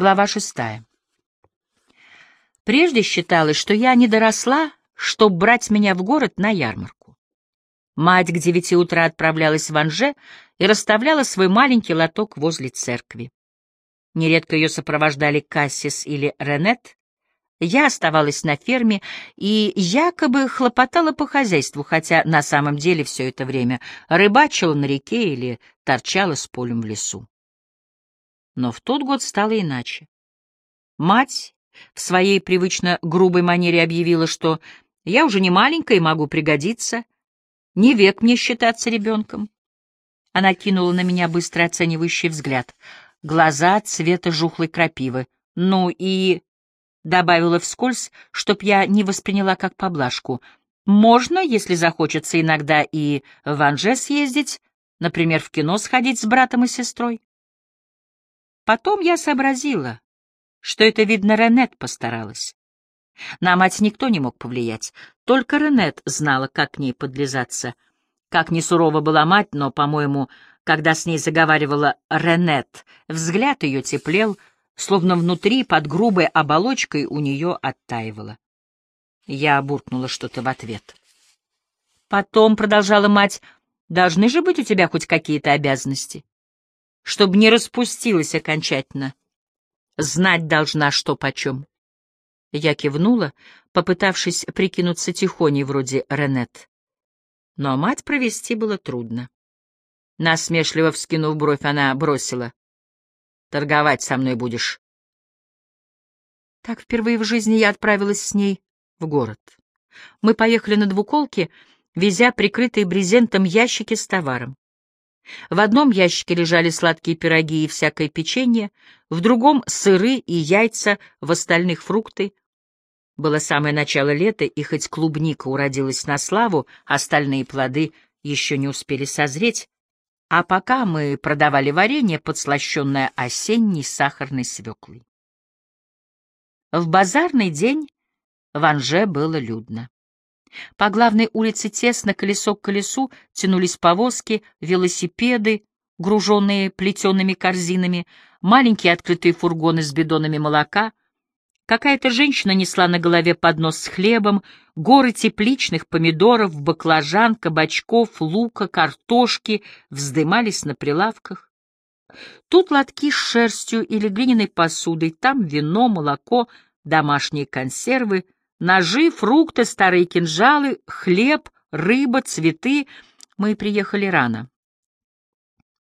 Глава шестая. Прежде считалось, что я не доросла, чтоб брать меня в город на ярмарку. Мать к девяти утра отправлялась в Анже и расставляла свой маленький лоток возле церкви. Нередко ее сопровождали Кассис или Ренет. Я оставалась на ферме и якобы хлопотала по хозяйству, хотя на самом деле все это время рыбачила на реке или торчала с полем в лесу. Но в тот год стало иначе. Мать в своей привычно грубой манере объявила, что я уже не маленькая и могу пригодиться, не век мне считаться ребенком. Она кинула на меня быстро оценивающий взгляд, глаза цвета жухлой крапивы. Ну и... Добавила вскользь, чтоб я не восприняла как поблажку. Можно, если захочется иногда и в Анже съездить, например, в кино сходить с братом и сестрой. Потом я сообразила, что это, видно, Ренет постаралась. На мать никто не мог повлиять, только Ренет знала, как к ней подлизаться. Как ни сурова была мать, но, по-моему, когда с ней заговаривала Ренет, взгляд ее теплел, словно внутри, под грубой оболочкой, у нее оттаивало. Я буркнула что-то в ответ. Потом, — продолжала мать, — должны же быть у тебя хоть какие-то обязанности чтобы не распустилась окончательно. Знать должна, что почем. Я кивнула, попытавшись прикинуться тихоней вроде Ренет. Но мать провести было трудно. Насмешливо вскинув бровь, она бросила. «Торговать со мной будешь». Так впервые в жизни я отправилась с ней в город. Мы поехали на двуколке, везя прикрытые брезентом ящики с товаром. В одном ящике лежали сладкие пироги и всякое печенье, в другом — сыры и яйца, в остальных — фрукты. Было самое начало лета, и хоть клубника уродилась на славу, остальные плоды еще не успели созреть, а пока мы продавали варенье, подслащенное осенней сахарной свеклой. В базарный день в Анже было людно. По главной улице тесно, колесо к колесу, тянулись повозки, велосипеды, груженные плетеными корзинами, маленькие открытые фургоны с бидонами молока. Какая-то женщина несла на голове поднос с хлебом, горы тепличных помидоров, баклажан, кабачков, лука, картошки вздымались на прилавках. Тут лотки с шерстью или глиняной посудой, там вино, молоко, домашние консервы — Ножи, фрукты, старые кинжалы, хлеб, рыба, цветы. Мы приехали рано.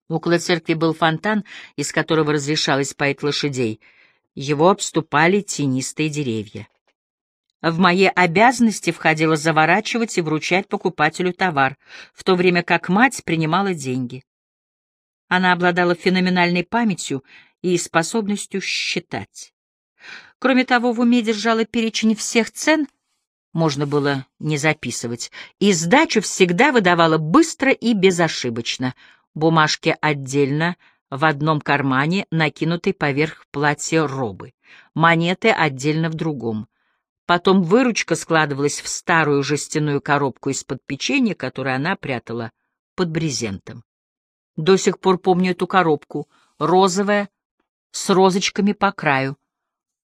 Около церкви был фонтан, из которого разрешалось поить лошадей. Его обступали тенистые деревья. В мои обязанности входило заворачивать и вручать покупателю товар, в то время как мать принимала деньги. Она обладала феноменальной памятью и способностью считать. Кроме того, в уме держала перечень всех цен, можно было не записывать, и сдачу всегда выдавала быстро и безошибочно. Бумажки отдельно, в одном кармане, накинутой поверх платья робы, монеты отдельно в другом. Потом выручка складывалась в старую жестяную коробку из-под печенья, которую она прятала под брезентом. До сих пор помню эту коробку, розовая, с розочками по краю,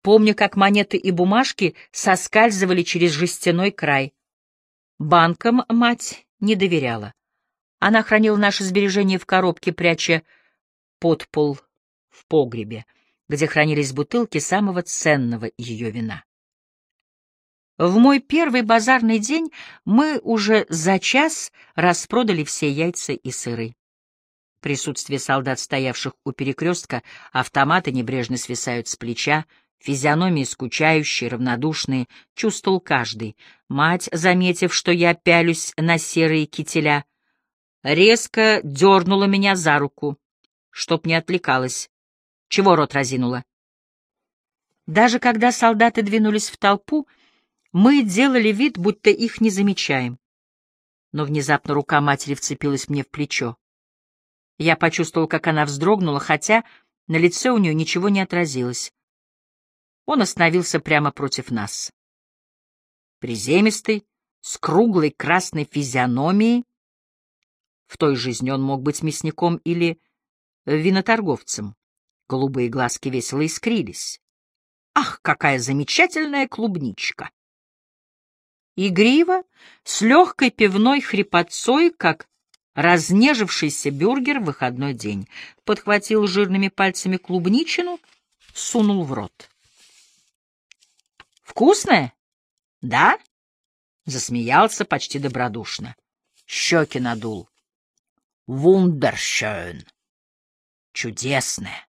Помню, как монеты и бумажки соскальзывали через жестяной край. Банкам мать не доверяла. Она хранила наши сбережения в коробке, пряча под пол в погребе, где хранились бутылки самого ценного ее вина. В мой первый базарный день мы уже за час распродали все яйца и сыры. Присутствие солдат, стоявших у перекрестка, автоматы небрежно свисают с плеча, Физиономии скучающие, равнодушные, чувствовал каждый. Мать, заметив, что я пялюсь на серые кителя, резко дернула меня за руку, чтоб не отвлекалась. Чего рот разинула? Даже когда солдаты двинулись в толпу, мы делали вид, будто их не замечаем. Но внезапно рука матери вцепилась мне в плечо. Я почувствовал, как она вздрогнула, хотя на лице у нее ничего не отразилось. Он остановился прямо против нас. Приземистый, с круглой красной физиономией. В той жизни он мог быть мясником или виноторговцем. Голубые глазки весело искрились. «Ах, какая замечательная клубничка!» Игриво, с легкой пивной хрипотцой, как разнежившийся бюргер в выходной день, подхватил жирными пальцами клубничину, сунул в рот. «Вкусная? Да?» — засмеялся почти добродушно. Щеки надул. «Вундершön! Чудесная!»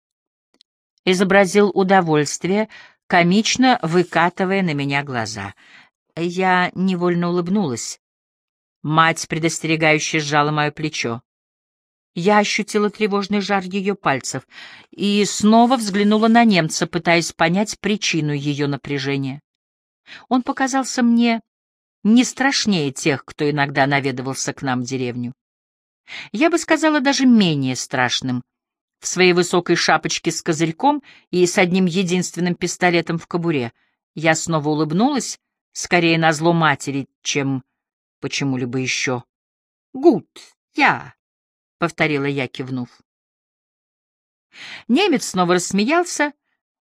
Изобразил удовольствие, комично выкатывая на меня глаза. Я невольно улыбнулась. Мать предостерегающе сжала мое плечо. Я ощутила тревожный жар ее пальцев и снова взглянула на немца, пытаясь понять причину ее напряжения. Он показался мне не страшнее тех, кто иногда наведывался к нам в деревню. Я бы сказала, даже менее страшным. В своей высокой шапочке с козырьком и с одним единственным пистолетом в кобуре я снова улыбнулась, скорее на зло матери, чем почему-либо еще. «Гуд, я», — повторила я, кивнув. Немец снова рассмеялся,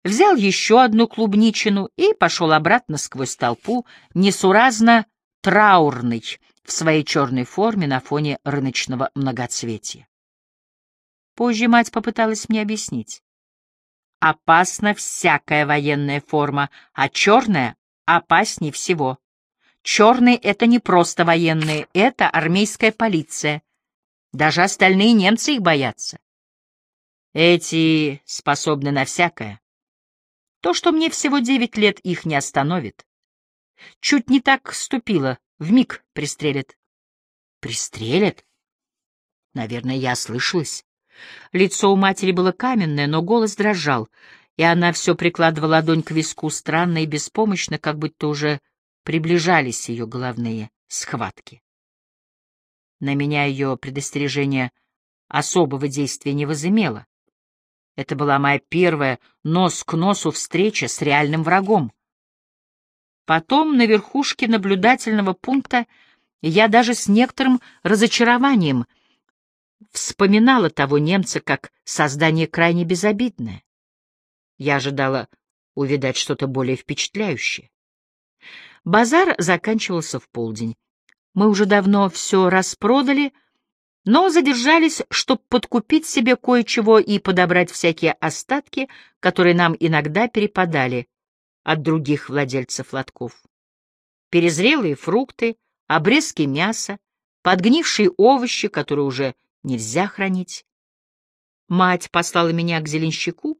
взял еще одну клубничину и пошел обратно сквозь толпу, несуразно траурный в своей черной форме на фоне рыночного многоцветия. Позже мать попыталась мне объяснить. Опасна всякая военная форма, а черная опаснее всего. Черные — это не просто военные, это армейская полиция. Даже остальные немцы их боятся. Эти способны на всякое. То, что мне всего девять лет, их не остановит. Чуть не так ступила, в миг пристрелят. Пристрелят? Наверное, я ослышалась. Лицо у матери было каменное, но голос дрожал, и она все прикладывала ладонь к виску странно и беспомощно, как будто уже приближались ее головные схватки. На меня ее предостережение особого действия не возымело. Это была моя первая нос к носу встреча с реальным врагом. Потом на верхушке наблюдательного пункта я даже с некоторым разочарованием вспоминала того немца как создание крайне безобидное. Я ожидала увидать что-то более впечатляющее. Базар заканчивался в полдень. Мы уже давно все распродали, но задержались, чтобы подкупить себе кое-чего и подобрать всякие остатки, которые нам иногда перепадали от других владельцев лотков. Перезрелые фрукты, обрезки мяса, подгнившие овощи, которые уже нельзя хранить. Мать послала меня к зеленщику,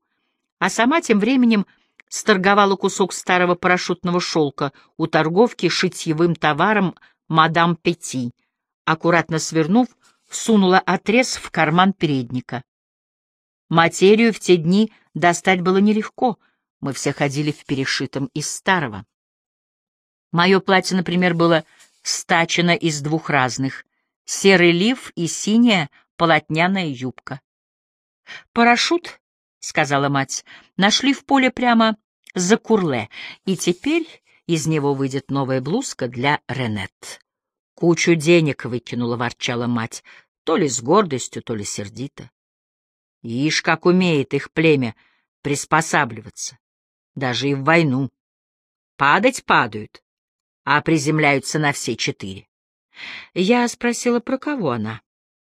а сама тем временем сторговала кусок старого парашютного шелка у торговки шитьевым товаром мадам Пети, аккуратно свернув, сунула отрез в карман передника. Материю в те дни достать было нелегко, мы все ходили в перешитом из старого. Мое платье, например, было стачено из двух разных — серый лиф и синяя полотняная юбка. Парашют — сказала мать, — нашли в поле прямо за курле, и теперь из него выйдет новая блузка для Ренет. Кучу денег выкинула, ворчала мать, то ли с гордостью, то ли сердито. Ишь, как умеет их племя приспосабливаться, даже и в войну. Падать падают, а приземляются на все четыре. Я спросила, про кого она.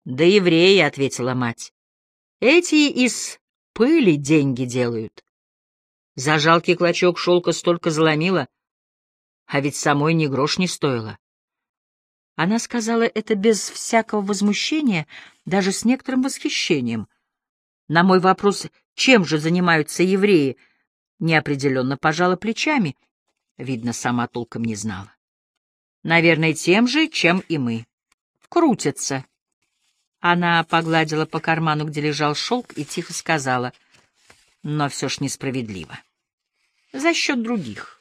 «Да евреи», — ответила мать. «Эти из пыли деньги делают. За жалкий клочок шелка столько заломила, а ведь самой ни грош не стоило. Она сказала это без всякого возмущения, даже с некоторым восхищением. На мой вопрос, чем же занимаются евреи, неопределенно пожала плечами. Видно, сама толком не знала. Наверное, тем же, чем и мы. Крутятся. Она погладила по карману, где лежал шелк, и тихо сказала, но все ж несправедливо. За счет других.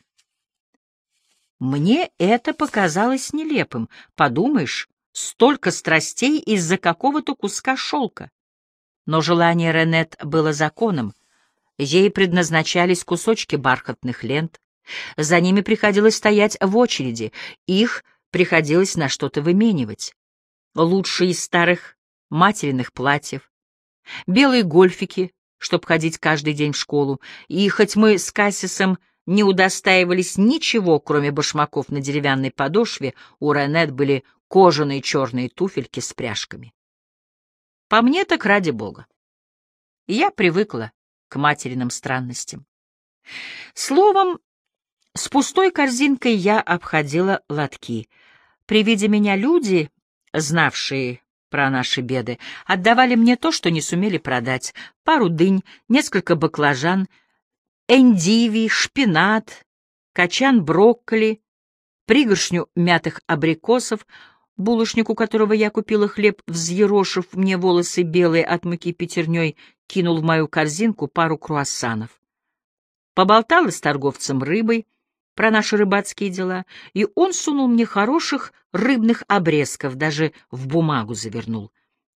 Мне это показалось нелепым. Подумаешь, столько страстей из-за какого-то куска шелка. Но желание Ренет было законом. Ей предназначались кусочки бархатных лент. За ними приходилось стоять в очереди, их приходилось на что-то выменивать. Лучшие из старых материных платьев, белые гольфики чтобы ходить каждый день в школу, и хоть мы с Кассисом не удостаивались ничего, кроме башмаков на деревянной подошве, у Ренет были кожаные черные туфельки с пряжками. По мне так ради бога. Я привыкла к материным странностям. Словом, с пустой корзинкой я обходила лотки. При виде меня люди, знавшие про наши беды, отдавали мне то, что не сумели продать. Пару дынь, несколько баклажан, эндивий, шпинат, качан брокколи, пригоршню мятых абрикосов, булочник, у которого я купила хлеб, взъерошив мне волосы белые от муки пятерней, кинул в мою корзинку пару круассанов. Поболтала с торговцем рыбой, про наши рыбацкие дела, и он сунул мне хороших рыбных обрезков, даже в бумагу завернул.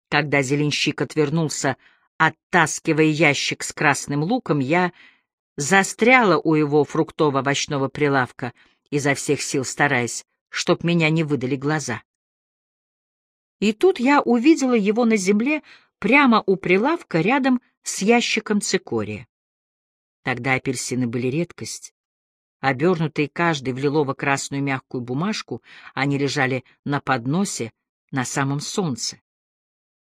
Когда зеленщик отвернулся, оттаскивая ящик с красным луком, я застряла у его фруктово-овощного прилавка, изо всех сил стараясь, чтоб меня не выдали глаза. И тут я увидела его на земле прямо у прилавка рядом с ящиком цикория. Тогда апельсины были редкость. Обернутые каждый в лилово-красную мягкую бумажку, они лежали на подносе на самом солнце.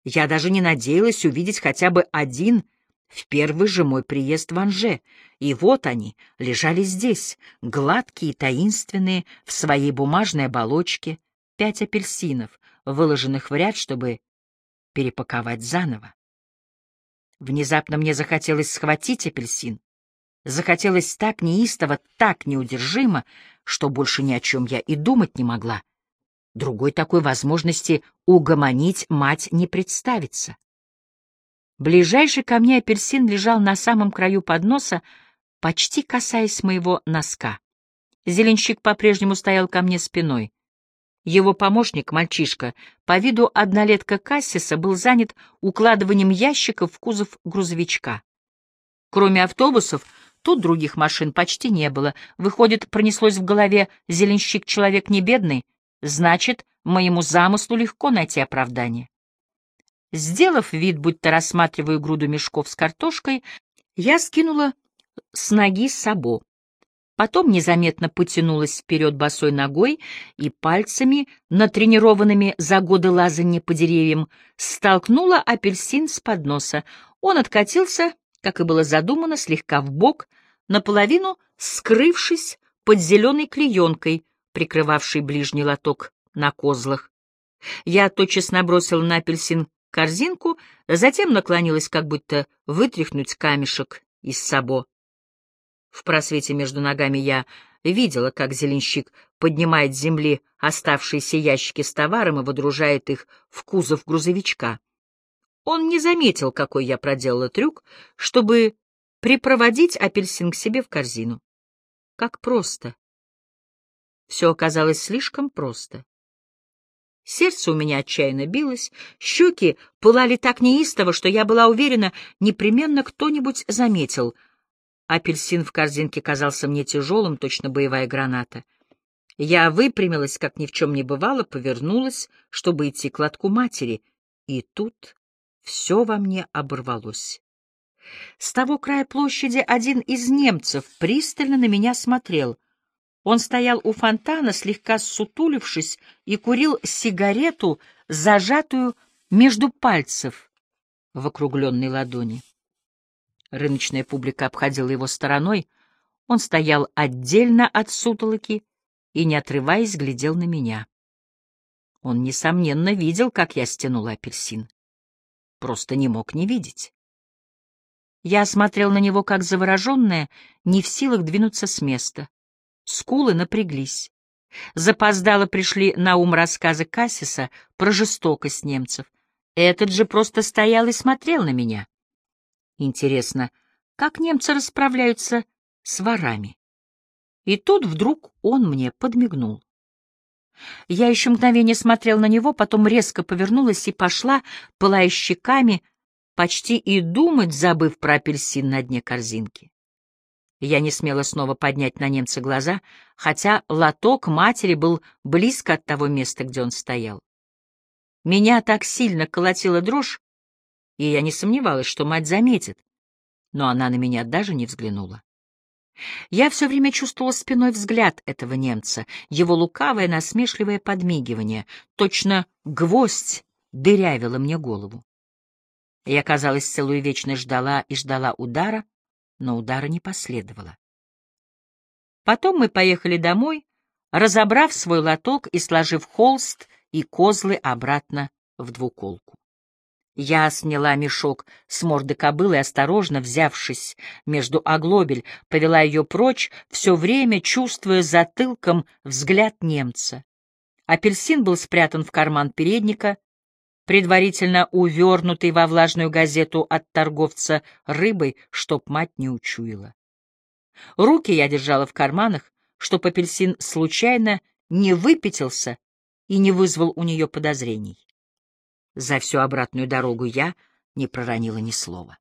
Я даже не надеялась увидеть хотя бы один в первый же мой приезд в Анже, и вот они лежали здесь, гладкие и таинственные, в своей бумажной оболочке, пять апельсинов, выложенных в ряд, чтобы перепаковать заново. Внезапно мне захотелось схватить апельсин, Захотелось так неистово, так неудержимо, что больше ни о чем я и думать не могла. Другой такой возможности угомонить мать не представится. Ближайший ко мне апельсин лежал на самом краю подноса, почти касаясь моего носка. Зеленщик по-прежнему стоял ко мне спиной. Его помощник, мальчишка, по виду однолетка Кассиса, был занят укладыванием ящиков в кузов грузовичка. Кроме автобусов, Тут других машин почти не было. Выходит, пронеслось в голове «зеленщик человек не бедный», значит, моему замыслу легко найти оправдание. Сделав вид, будто рассматриваю груду мешков с картошкой, я скинула с ноги сабо. Потом незаметно потянулась вперед босой ногой и пальцами, натренированными за годы лазания по деревьям, столкнула апельсин с подноса. Он откатился как и было задумано, слегка вбок, наполовину скрывшись под зеленой клеенкой, прикрывавшей ближний лоток на козлах. Я тотчас набросила на апельсин корзинку, затем наклонилась, как будто вытряхнуть камешек из сабо. В просвете между ногами я видела, как зеленщик поднимает с земли оставшиеся ящики с товаром и выдружает их в кузов грузовичка. Он не заметил, какой я проделала трюк, чтобы припроводить апельсин к себе в корзину. Как просто. Все оказалось слишком просто. Сердце у меня отчаянно билось, щеки пылали так неистово, что я была уверена, непременно кто-нибудь заметил. Апельсин в корзинке казался мне тяжелым, точно боевая граната. Я выпрямилась, как ни в чем не бывало, повернулась, чтобы идти к лотку матери, и тут все во мне оборвалось. С того края площади один из немцев пристально на меня смотрел. Он стоял у фонтана, слегка сутулившись, и курил сигарету, зажатую между пальцев в округленной ладони. Рыночная публика обходила его стороной. Он стоял отдельно от сутолоки и, не отрываясь, глядел на меня. Он, несомненно, видел, как я стянула апельсин просто не мог не видеть. Я смотрел на него как завороженная, не в силах двинуться с места. Скулы напряглись. Запоздало пришли на ум рассказы Кассиса про жестокость немцев. Этот же просто стоял и смотрел на меня. Интересно, как немцы расправляются с ворами? И тут вдруг он мне подмигнул. Я еще мгновение смотрел на него, потом резко повернулась и пошла, пылая щеками, почти и думать, забыв про апельсин на дне корзинки. Я не смела снова поднять на немца глаза, хотя лоток матери был близко от того места, где он стоял. Меня так сильно колотила дрожь, и я не сомневалась, что мать заметит. но она на меня даже не взглянула. Я все время чувствовала спиной взгляд этого немца, его лукавое насмешливое подмигивание, точно гвоздь дырявило мне голову. Я, казалось, целую вечность ждала и ждала удара, но удара не последовало. Потом мы поехали домой, разобрав свой лоток и сложив холст и козлы обратно в двуколку. Я сняла мешок с морды кобылы осторожно взявшись между оглобель, повела ее прочь, все время чувствуя затылком взгляд немца. Апельсин был спрятан в карман передника, предварительно увернутый во влажную газету от торговца рыбой, чтоб мать не учуяла. Руки я держала в карманах, чтоб апельсин случайно не выпятился и не вызвал у нее подозрений. За всю обратную дорогу я не проронила ни слова.